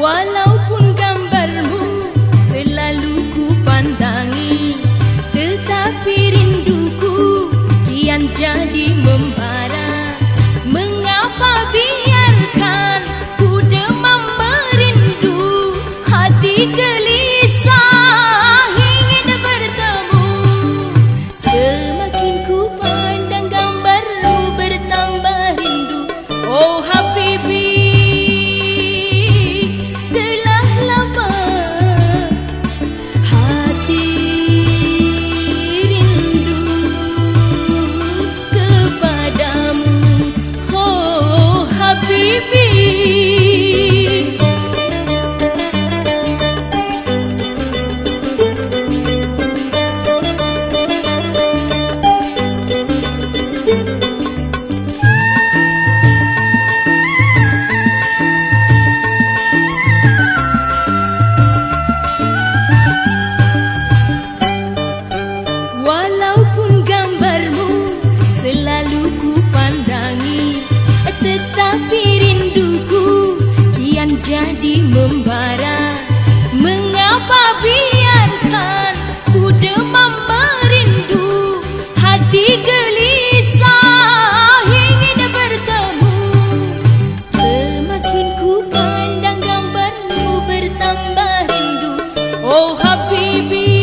walau jadi membaik. jadi membara. Mengapa biarkan ku demam merindu hati gelisah ingin bertemu. Semakin ku pandang gambarmu bertambah rindu. Oh habibie